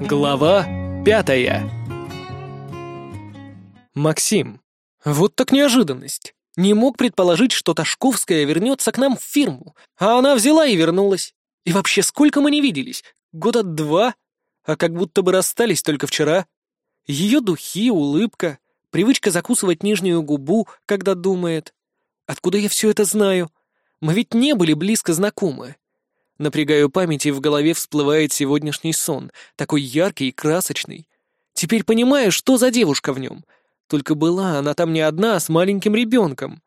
Глава пятая Максим. Вот так неожиданность. Не мог предположить, что Ташковская вернется к нам в фирму, а она взяла и вернулась. И вообще, сколько мы не виделись? Года два? А как будто бы расстались только вчера. Ее духи, улыбка, привычка закусывать нижнюю губу, когда думает. Откуда я все это знаю? Мы ведь не были близко знакомы. Напрягаю память, и в голове всплывает сегодняшний сон, такой яркий и красочный. Теперь понимаю, что за девушка в нем. Только была она там не одна, а с маленьким ребенком.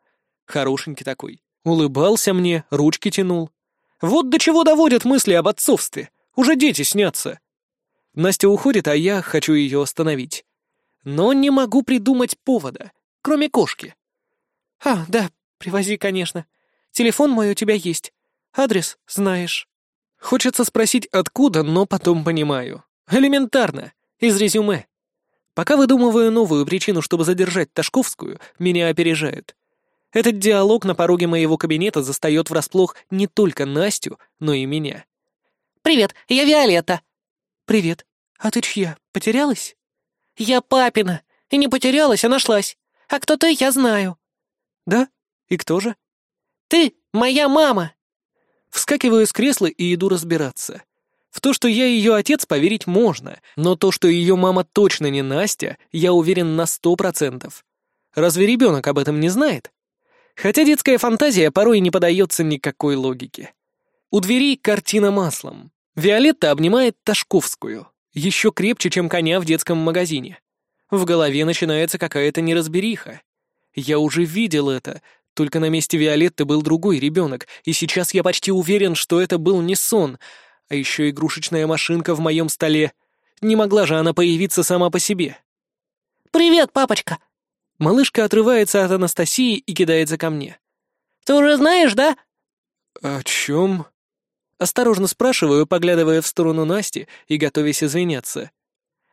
Хорошенький такой. Улыбался мне, ручки тянул. Вот до чего доводят мысли об отцовстве. Уже дети снятся. Настя уходит, а я хочу ее остановить. Но не могу придумать повода, кроме кошки. «А, да, привози, конечно. Телефон мой у тебя есть. Адрес знаешь». Хочется спросить, откуда, но потом понимаю. Элементарно. Из резюме. Пока выдумываю новую причину, чтобы задержать Ташковскую, меня опережают. Этот диалог на пороге моего кабинета застает врасплох не только Настю, но и меня. «Привет, я Виолетта». «Привет. А ты чья? Потерялась?» «Я папина. И не потерялась, а нашлась. А кто ты, я знаю». «Да? И кто же?» «Ты моя мама». Вскакиваю с кресла и иду разбираться. В то, что я ее отец, поверить можно, но то, что ее мама точно не Настя, я уверен на сто процентов. Разве ребенок об этом не знает? Хотя детская фантазия порой не подается никакой логике. У двери картина маслом. Виолетта обнимает Ташковскую, еще крепче, чем коня в детском магазине. В голове начинается какая-то неразбериха. Я уже видел это, только на месте Виолетты был другой ребенок, и сейчас я почти уверен, что это был не сон, а еще игрушечная машинка в моем столе. Не могла же она появиться сама по себе. «Привет, папочка!» Малышка отрывается от Анастасии и кидается ко мне. «Ты уже знаешь, да?» «О чем?» Осторожно спрашиваю, поглядывая в сторону Насти и готовясь извиняться.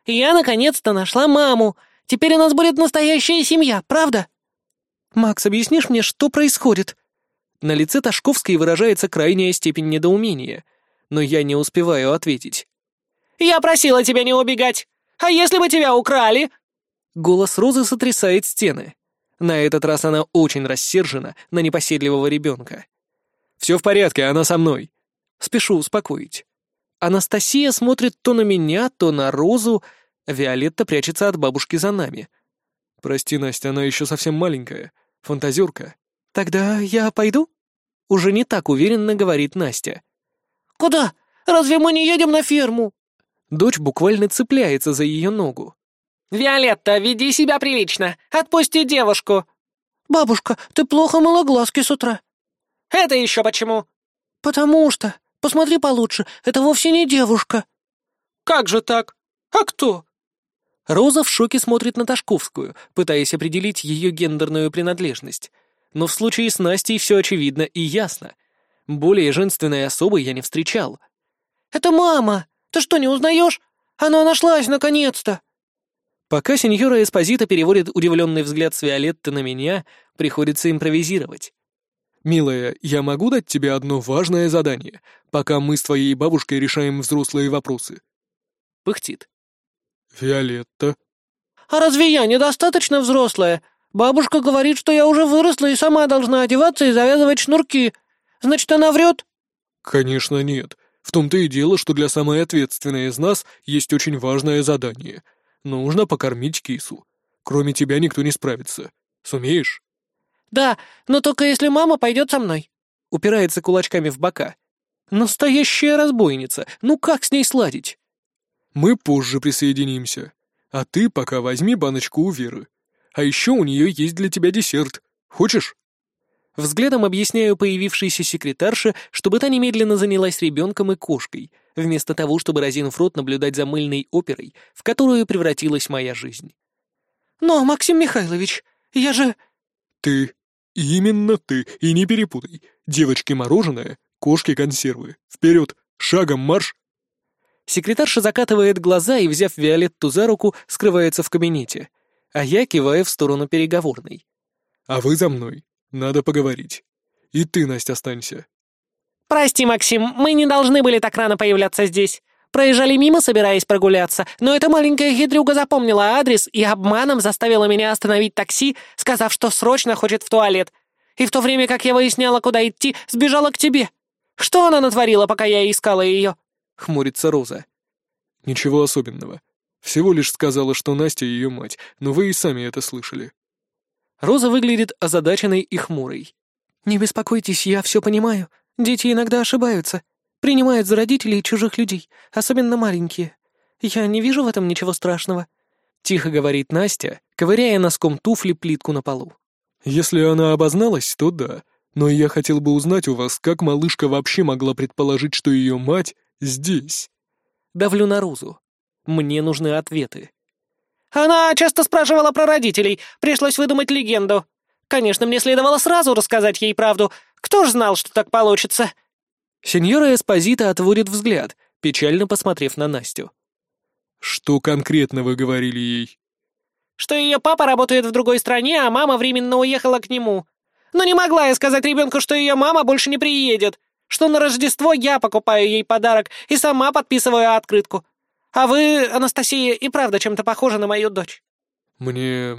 «Я наконец-то нашла маму. Теперь у нас будет настоящая семья, правда?» «Макс, объяснишь мне, что происходит?» На лице Ташковской выражается крайняя степень недоумения, но я не успеваю ответить. «Я просила тебя не убегать! А если бы тебя украли?» Голос Розы сотрясает стены. На этот раз она очень рассержена на непоседливого ребенка. «Все в порядке, она со мной». Спешу успокоить. Анастасия смотрит то на меня, то на Розу, Виолетта прячется от бабушки за нами. «Прости, Настя, она еще совсем маленькая. Фантазерка. Тогда я пойду? Уже не так уверенно говорит Настя. Куда? Разве мы не едем на ферму? Дочь буквально цепляется за ее ногу. «Виолетта, веди себя прилично! Отпусти девушку!» «Бабушка, ты плохо мыла глазки с утра». «Это еще почему?» «Потому что. Посмотри получше, это вовсе не девушка». «Как же так? А кто?» Роза в шоке смотрит на Ташковскую, пытаясь определить ее гендерную принадлежность. Но в случае с Настей все очевидно и ясно. Более женственной особы я не встречал. «Это мама! Ты что, не узнаешь? Она нашлась, наконец-то!» Пока сеньора Эспозита переводит удивленный взгляд с Виолетты на меня, приходится импровизировать. «Милая, я могу дать тебе одно важное задание, пока мы с твоей бабушкой решаем взрослые вопросы?» Пыхтит. «Виолетта». «А разве я недостаточно взрослая? Бабушка говорит, что я уже выросла и сама должна одеваться и завязывать шнурки. Значит, она врет?» «Конечно нет. В том-то и дело, что для самой ответственной из нас есть очень важное задание. Нужно покормить кису. Кроме тебя никто не справится. Сумеешь?» «Да, но только если мама пойдет со мной». Упирается кулачками в бока. «Настоящая разбойница. Ну как с ней сладить?» Мы позже присоединимся. А ты пока возьми баночку у Веры. А еще у нее есть для тебя десерт. Хочешь?» Взглядом объясняю появившейся секретарше, чтобы та немедленно занялась ребенком и кошкой, вместо того, чтобы, разинув рот, наблюдать за мыльной оперой, в которую превратилась моя жизнь. «Но, Максим Михайлович, я же...» «Ты. Именно ты. И не перепутай. Девочки мороженое, кошки консервы. Вперед, шагом марш!» Секретарша закатывает глаза и, взяв Виолетту за руку, скрывается в кабинете, а я киваю в сторону переговорной. «А вы за мной. Надо поговорить. И ты, Настя, останься». «Прости, Максим, мы не должны были так рано появляться здесь. Проезжали мимо, собираясь прогуляться, но эта маленькая хитрюга запомнила адрес и обманом заставила меня остановить такси, сказав, что срочно хочет в туалет. И в то время, как я выясняла, куда идти, сбежала к тебе. Что она натворила, пока я искала ее?» — хмурится Роза. «Ничего особенного. Всего лишь сказала, что Настя ее мать, но вы и сами это слышали». Роза выглядит озадаченной и хмурой. «Не беспокойтесь, я все понимаю. Дети иногда ошибаются. Принимают за родителей чужих людей, особенно маленькие. Я не вижу в этом ничего страшного», — тихо говорит Настя, ковыряя носком туфли плитку на полу. «Если она обозналась, то да. Но я хотел бы узнать у вас, как малышка вообще могла предположить, что ее мать здесь?» Давлю на Розу. Мне нужны ответы. «Она часто спрашивала про родителей. Пришлось выдумать легенду. Конечно, мне следовало сразу рассказать ей правду. Кто ж знал, что так получится?» Сеньора Эспозита отводит взгляд, печально посмотрев на Настю. «Что конкретно вы говорили ей?» «Что ее папа работает в другой стране, а мама временно уехала к нему. Но не могла я сказать ребенку, что ее мама больше не приедет, что на Рождество я покупаю ей подарок и сама подписываю открытку. А вы, Анастасия, и правда чем-то похожа на мою дочь». «Мне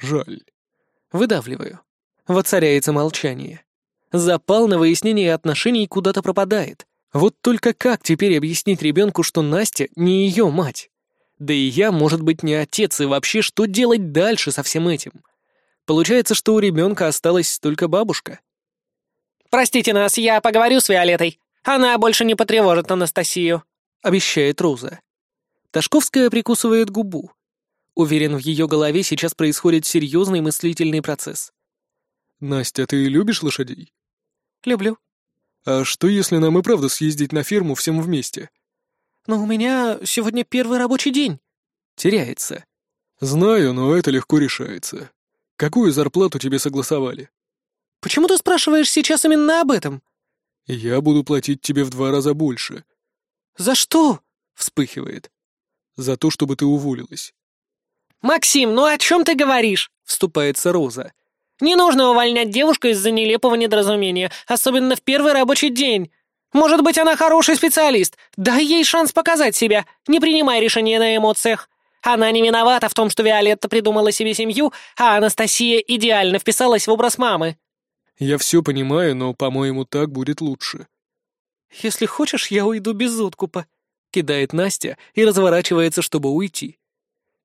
жаль». Выдавливаю. Воцаряется молчание. Запал на выяснение отношений куда-то пропадает. Вот только как теперь объяснить ребенку, что Настя не ее мать? Да и я, может быть, не отец, и вообще, что делать дальше со всем этим? Получается, что у ребенка осталась только бабушка. «Простите нас, я поговорю с Виолетой. Она больше не потревожит Анастасию», — обещает Роза. Ташковская прикусывает губу. Уверен, в ее голове сейчас происходит серьезный мыслительный процесс. «Настя, ты любишь лошадей?» «Люблю». «А что, если нам и правда съездить на ферму всем вместе?» «Но у меня сегодня первый рабочий день». Теряется. «Знаю, но это легко решается. Какую зарплату тебе согласовали?» «Почему ты спрашиваешь сейчас именно об этом?» «Я буду платить тебе в два раза больше». «За что?» — вспыхивает. «За то, чтобы ты уволилась». «Максим, ну о чем ты говоришь?» — вступается Роза. «Не нужно увольнять девушку из-за нелепого недоразумения, особенно в первый рабочий день. Может быть, она хороший специалист. Дай ей шанс показать себя. Не принимай решения на эмоциях. Она не виновата в том, что Виолетта придумала себе семью, а Анастасия идеально вписалась в образ мамы». «Я все понимаю, но, по-моему, так будет лучше». «Если хочешь, я уйду без откупа», — кидает Настя и разворачивается, чтобы уйти.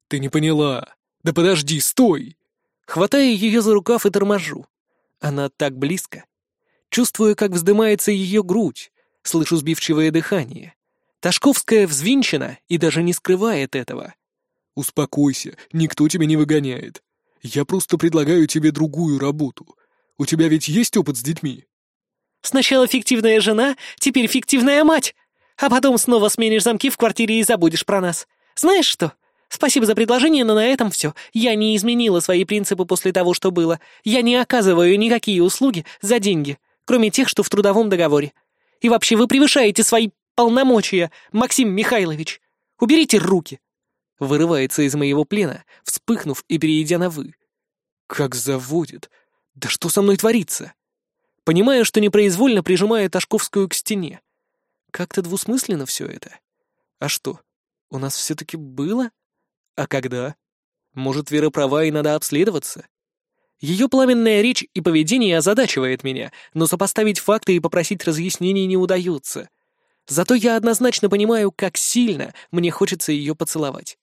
«Ты не поняла. Да подожди, стой!» Хватаю ее за рукав и торможу. Она так близко. Чувствую, как вздымается ее грудь, слышу сбивчивое дыхание. Ташковская взвинчена и даже не скрывает этого. «Успокойся, никто тебя не выгоняет. Я просто предлагаю тебе другую работу. У тебя ведь есть опыт с детьми?» «Сначала фиктивная жена, теперь фиктивная мать, а потом снова сменишь замки в квартире и забудешь про нас. Знаешь что? Спасибо за предложение, но на этом все. Я не изменила свои принципы после того, что было. Я не оказываю никакие услуги за деньги, кроме тех, что в трудовом договоре. И вообще вы превышаете свои полномочия, Максим Михайлович. Уберите руки. Вырывается из моего плена, вспыхнув и перейдя на «вы». Как заводит. Да что со мной творится? Понимаю, что непроизвольно прижимаю Ташковскую к стене. Как-то двусмысленно все это. А что, у нас все-таки было? А когда? Может, Вера права и надо обследоваться? Ее пламенная речь и поведение озадачивает меня, но сопоставить факты и попросить разъяснений не удается. Зато я однозначно понимаю, как сильно мне хочется ее поцеловать.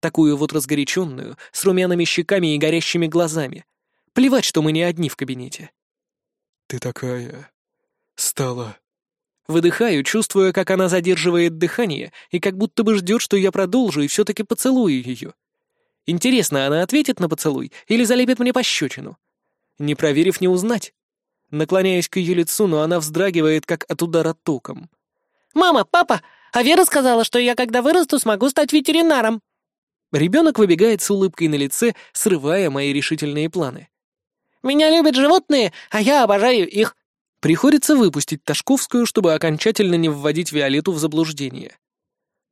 Такую вот разгоряченную, с румяными щеками и горящими глазами. Плевать, что мы не одни в кабинете. «Ты такая... стала...» Выдыхаю, чувствуя, как она задерживает дыхание и как будто бы ждет, что я продолжу и все-таки поцелую ее. Интересно, она ответит на поцелуй или залепит мне пощечину? Не проверив, не узнать. Наклоняюсь к ее лицу, но она вздрагивает, как от удара током. «Мама, папа, а Вера сказала, что я, когда вырасту, смогу стать ветеринаром». Ребенок выбегает с улыбкой на лице, срывая мои решительные планы. «Меня любят животные, а я обожаю их. Приходится выпустить Ташковскую, чтобы окончательно не вводить Виолетту в заблуждение.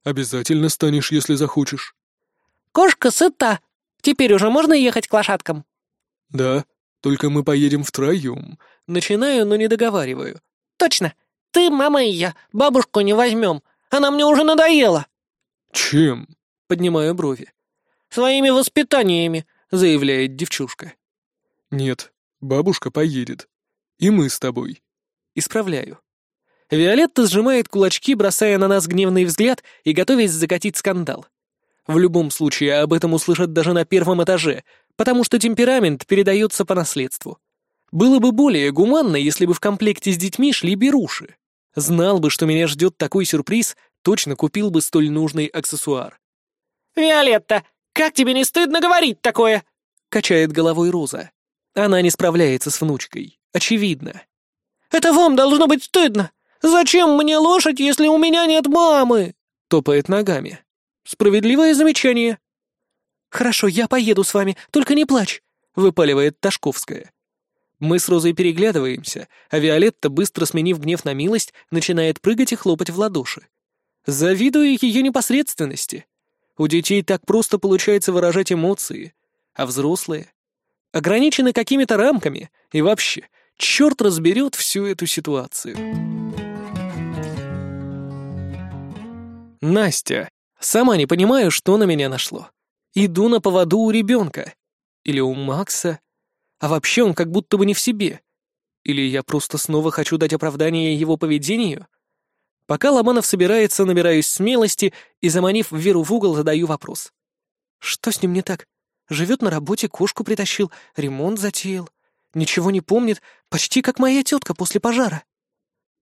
«Обязательно станешь, если захочешь». «Кошка сыта. Теперь уже можно ехать к лошадкам?» «Да, только мы поедем втроем». Начинаю, но не договариваю. «Точно. Ты, мама и я. Бабушку не возьмем. Она мне уже надоела!» «Чем?» — поднимаю брови. «Своими воспитаниями», — заявляет девчушка. «Нет, бабушка поедет. И мы с тобой». Исправляю. Виолетта сжимает кулачки, бросая на нас гневный взгляд и готовясь закатить скандал. В любом случае, об этом услышат даже на первом этаже, потому что темперамент передается по наследству. Было бы более гуманно, если бы в комплекте с детьми шли беруши. Знал бы, что меня ждет такой сюрприз, точно купил бы столь нужный аксессуар. «Виолетта, как тебе не стыдно говорить такое?» — качает головой Роза. Она не справляется с внучкой. Очевидно. «Это вам должно быть стыдно! Зачем мне лошадь, если у меня нет мамы?» — топает ногами. Справедливое замечание. «Хорошо, я поеду с вами, только не плачь», — выпаливает Ташковская. Мы с Розой переглядываемся, а Виолетта, быстро сменив гнев на милость, начинает прыгать и хлопать в ладоши. Завидую ее непосредственности. У детей так просто получается выражать эмоции, а взрослые ограничены какими-то рамками, и вообще, черт разберет всю эту ситуацию. Настя. Сама не понимаю, что на меня нашло. Иду на поводу у ребенка. Или у Макса. А вообще он как будто бы не в себе. Или я просто снова хочу дать оправдание его поведению? Пока Ломанов собирается, набираюсь смелости и, заманив Веру в угол, задаю вопрос. Что с ним не так? Живет на работе, кошку притащил, ремонт затеял. Ничего не помнит, почти как моя тетка после пожара.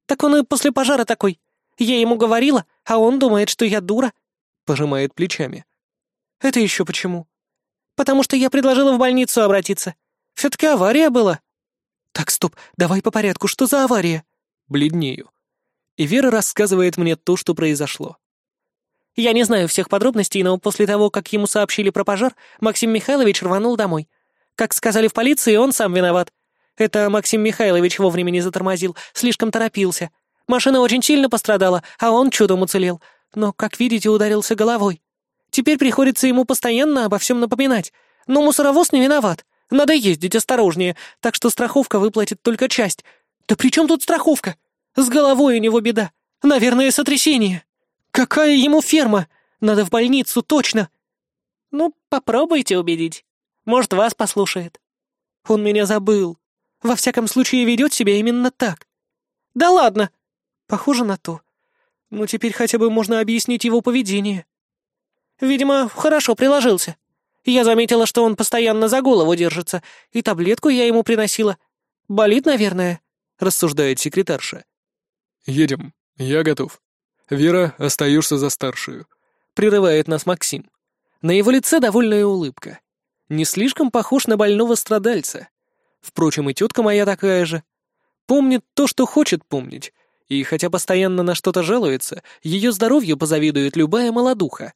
Так он и после пожара такой. Я ему говорила, а он думает, что я дура. Пожимает плечами. Это еще почему? Потому что я предложила в больницу обратиться. Все-таки авария была. Так, стоп, давай по порядку, что за авария? Бледнею. И Вера рассказывает мне то, что произошло. Я не знаю всех подробностей, но после того, как ему сообщили про пожар, Максим Михайлович рванул домой. Как сказали в полиции, он сам виноват. Это Максим Михайлович вовремя не затормозил, слишком торопился. Машина очень сильно пострадала, а он чудом уцелел. Но, как видите, ударился головой. Теперь приходится ему постоянно обо всем напоминать. Но мусоровоз не виноват. Надо ездить осторожнее, так что страховка выплатит только часть. Да при чем тут страховка? С головой у него беда. Наверное, сотрясение. Какая ему ферма? Надо в больницу, точно. Ну, попробуйте убедить. Может, вас послушает. Он меня забыл. Во всяком случае, ведет себя именно так. Да ладно. Похоже на то. Ну, теперь хотя бы можно объяснить его поведение. Видимо, хорошо приложился. Я заметила, что он постоянно за голову держится, и таблетку я ему приносила. Болит, наверное, рассуждает секретарша. Едем. Я готов. Вера, остаешься за старшую. Прерывает нас Максим. На его лице довольная улыбка. Не слишком похож на больного страдальца. Впрочем, и тетка моя такая же. Помнит то, что хочет помнить. И хотя постоянно на что-то жалуется, ее здоровью позавидует любая молодуха.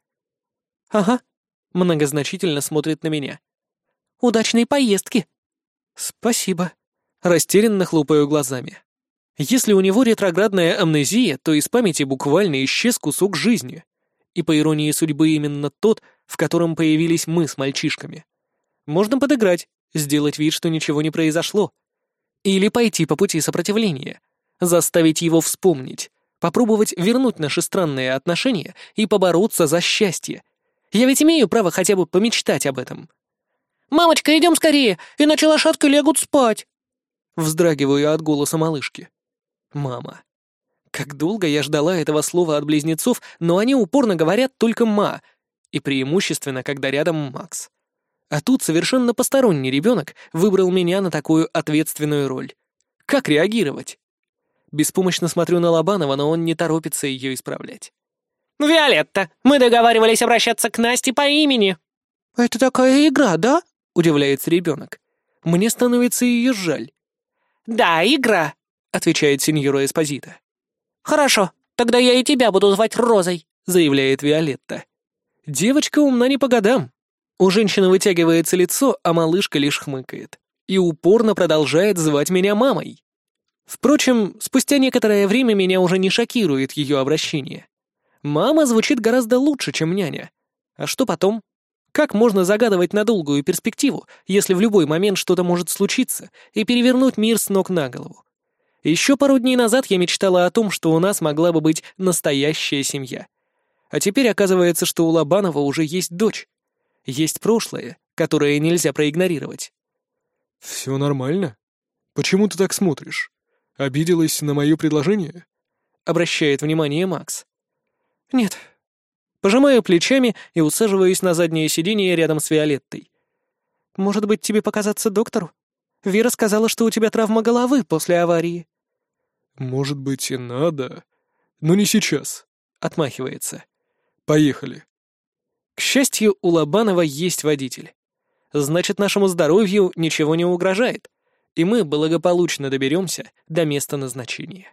«Ага», — многозначительно смотрит на меня. «Удачной поездки!» «Спасибо», — растерянно хлопаю глазами. Если у него ретроградная амнезия, то из памяти буквально исчез кусок жизни. И по иронии судьбы именно тот, в котором появились мы с мальчишками. Можно подыграть, сделать вид, что ничего не произошло. Или пойти по пути сопротивления, заставить его вспомнить, попробовать вернуть наши странные отношения и побороться за счастье, я ведь имею право хотя бы помечтать об этом. «Мамочка, идем скорее, иначе лошадка лягут спать!» Вздрагиваю от голоса малышки. «Мама». Как долго я ждала этого слова от близнецов, но они упорно говорят только «ма», и преимущественно, когда рядом Макс. А тут совершенно посторонний ребенок выбрал меня на такую ответственную роль. Как реагировать? Беспомощно смотрю на Лобанова, но он не торопится ее исправлять. «Виолетта, мы договаривались обращаться к Насте по имени». «Это такая игра, да?» — удивляется ребенок. Мне становится ее жаль. «Да, игра», — отвечает сеньора Эспозита. «Хорошо, тогда я и тебя буду звать Розой», — заявляет Виолетта. Девочка умна не по годам. У женщины вытягивается лицо, а малышка лишь хмыкает. И упорно продолжает звать меня мамой. Впрочем, спустя некоторое время меня уже не шокирует ее обращение. Мама звучит гораздо лучше, чем няня. А что потом? Как можно загадывать на долгую перспективу, если в любой момент что-то может случиться и перевернуть мир с ног на голову? Еще пару дней назад я мечтала о том, что у нас могла бы быть настоящая семья. А теперь оказывается, что у Лобанова уже есть дочь. Есть прошлое, которое нельзя проигнорировать. «Все нормально? Почему ты так смотришь? Обиделась на мое предложение?» Обращает внимание Макс. «Нет». Пожимаю плечами и усаживаюсь на заднее сиденье рядом с Виолеттой. «Может быть, тебе показаться доктору? Вера сказала, что у тебя травма головы после аварии». «Может быть, и надо, но не сейчас», — отмахивается. «Поехали». К счастью, у Лобанова есть водитель. Значит, нашему здоровью ничего не угрожает, и мы благополучно доберемся до места назначения.